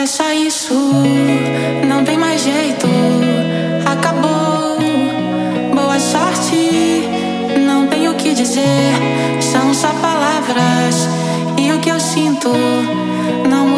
É só isso, não tem mais jeito. Acabou. Boa sorte, não tenho o que dizer. São só palavras e o que eu sinto não.